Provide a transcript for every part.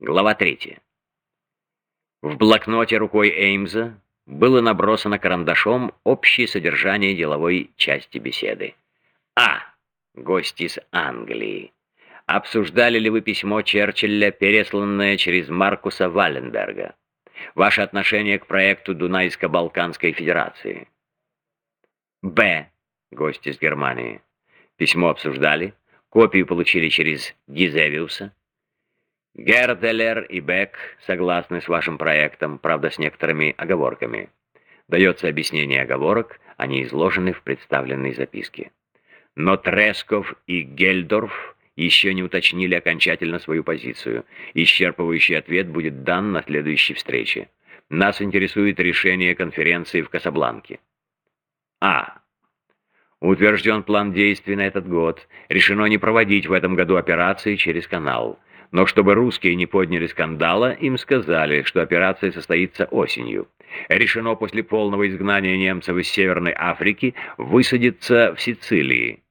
Глава 3. В блокноте рукой Эймза было набросано карандашом общее содержание деловой части беседы. А. Гости из Англии. Обсуждали ли вы письмо Черчилля, пересланное через Маркуса Валленберга? Ваше отношение к проекту Дунайско-Балканской Федерации? Б. Гости из Германии. Письмо обсуждали, копию получили через Гизевиуса, Герделер и Бек согласны с вашим проектом, правда, с некоторыми оговорками. Дается объяснение оговорок, они изложены в представленной записке. Но Тресков и Гельдорф еще не уточнили окончательно свою позицию. Исчерпывающий ответ будет дан на следующей встрече. Нас интересует решение конференции в Касабланке. А. Утвержден план действий на этот год. Решено не проводить в этом году операции через канал. Но чтобы русские не подняли скандала, им сказали, что операция состоится осенью. Решено после полного изгнания немцев из Северной Африки высадиться в Сицилии.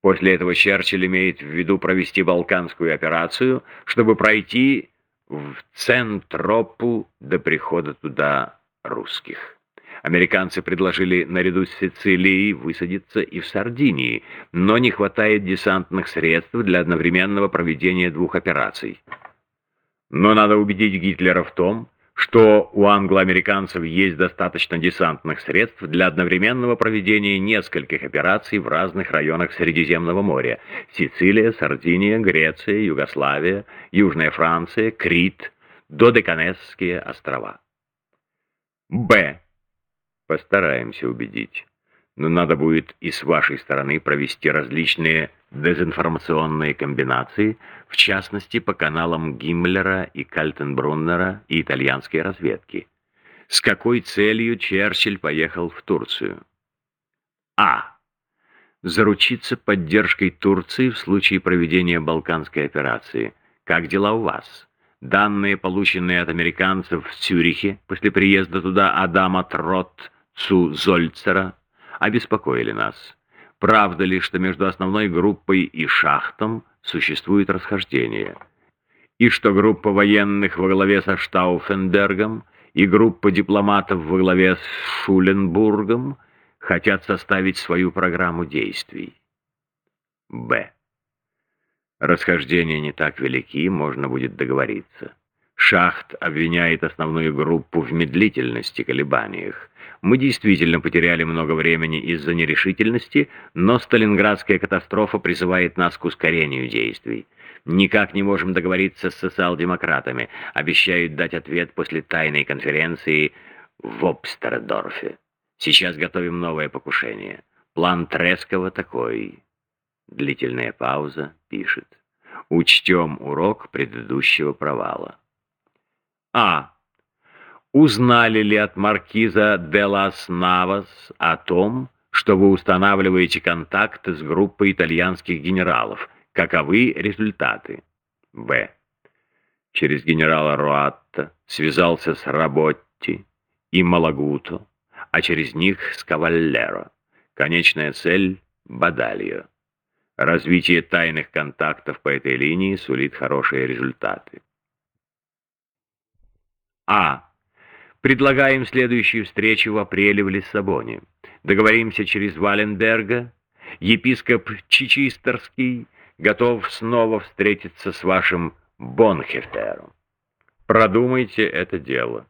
После этого Черчилль имеет в виду провести Балканскую операцию, чтобы пройти в Центропу до прихода туда русских. Американцы предложили наряду с Сицилией высадиться и в Сардинии, но не хватает десантных средств для одновременного проведения двух операций. Но надо убедить Гитлера в том, что у англо-американцев есть достаточно десантных средств для одновременного проведения нескольких операций в разных районах Средиземного моря – Сицилия, Сардиния, Греция, Югославия, Южная Франция, Крит, Додеканесские острова. Б. Постараемся убедить. Но надо будет и с вашей стороны провести различные дезинформационные комбинации, в частности по каналам Гиммлера и Кальтенбруннера и итальянской разведки. С какой целью Черчилль поехал в Турцию? А. Заручиться поддержкой Турции в случае проведения Балканской операции. Как дела у вас? Данные, полученные от американцев в Цюрихе после приезда туда Адама Тротт, Цу Зольцера обеспокоили нас. Правда ли, что между основной группой и шахтом существует расхождение? И что группа военных во главе со Штауфенбергом и группа дипломатов во главе с Шуленбургом хотят составить свою программу действий? Б. Расхождения не так велики, можно будет договориться. Шахт обвиняет основную группу в медлительности, колебаниях. Мы действительно потеряли много времени из-за нерешительности, но Сталинградская катастрофа призывает нас к ускорению действий. Никак не можем договориться с социал-демократами. Обещают дать ответ после тайной конференции в Обстердорфе. Сейчас готовим новое покушение. План Трескова такой. Длительная пауза. Пишет. Учтем урок предыдущего провала. А. Узнали ли от маркиза де лас Навас о том, что вы устанавливаете контакты с группой итальянских генералов? Каковы результаты? Б. Через генерала Руатта связался с Работти и Малагуто, а через них с Каваллеро. Конечная цель — Бадальо. Развитие тайных контактов по этой линии сулит хорошие результаты. А. Предлагаем следующую встречу в апреле в Лиссабоне. Договоримся через Валенберга. Епископ Чичистерский готов снова встретиться с вашим Бонхефтером. Продумайте это дело.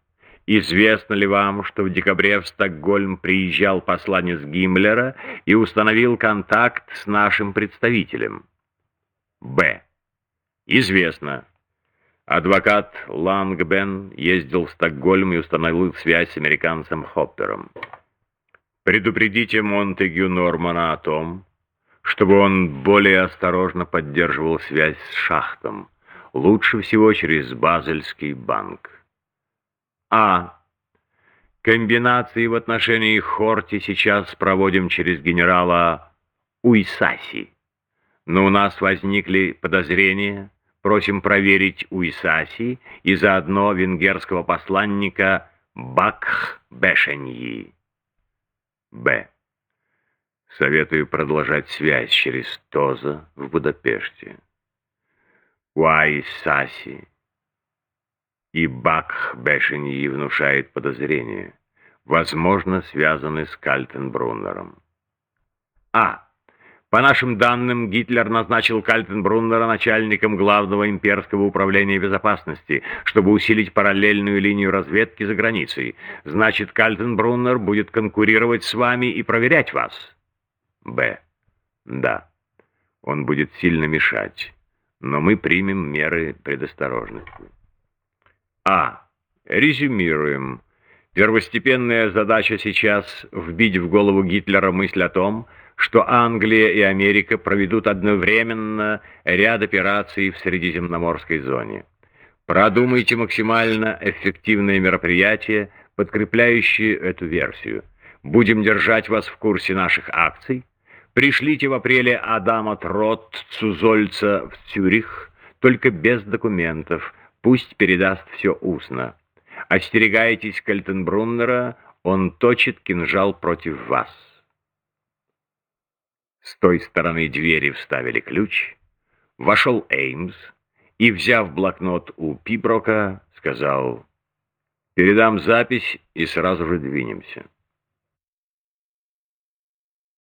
Известно ли вам, что в декабре в Стокгольм приезжал посланец Гиммлера и установил контакт с нашим представителем? Б. Известно. Адвокат Лангбен ездил в Стокгольм и установил связь с американцем Хоппером. Предупредите Монтегю Нормана о том, чтобы он более осторожно поддерживал связь с шахтом, лучше всего через Базельский банк. А. Комбинации в отношении Хорти сейчас проводим через генерала Уисаси. Но у нас возникли подозрения Просим проверить у Исаси и заодно венгерского посланника Бакх-Бешеньи. Б. Советую продолжать связь через Тоза в Будапеште. Уайсаси и Бак Бешеньи внушает подозрение. Возможно, связаны с Кальтенбруннером. А. По нашим данным, Гитлер назначил Кальтенбруннера начальником главного имперского управления безопасности, чтобы усилить параллельную линию разведки за границей. Значит, Кальтенбруннер будет конкурировать с вами и проверять вас. Б. Да. Он будет сильно мешать, но мы примем меры предосторожности. А. Резюмируем. Первостепенная задача сейчас — вбить в голову Гитлера мысль о том, что Англия и Америка проведут одновременно ряд операций в Средиземноморской зоне. Продумайте максимально эффективные мероприятия, подкрепляющие эту версию. Будем держать вас в курсе наших акций. Пришлите в апреле Адама Трот Цузольца в Цюрих, только без документов, пусть передаст все устно. Остерегайтесь Кальтенбруннера, он точит кинжал против вас. С той стороны двери вставили ключ, вошел Эймс и, взяв блокнот у Пиброка, сказал «Передам запись и сразу же двинемся».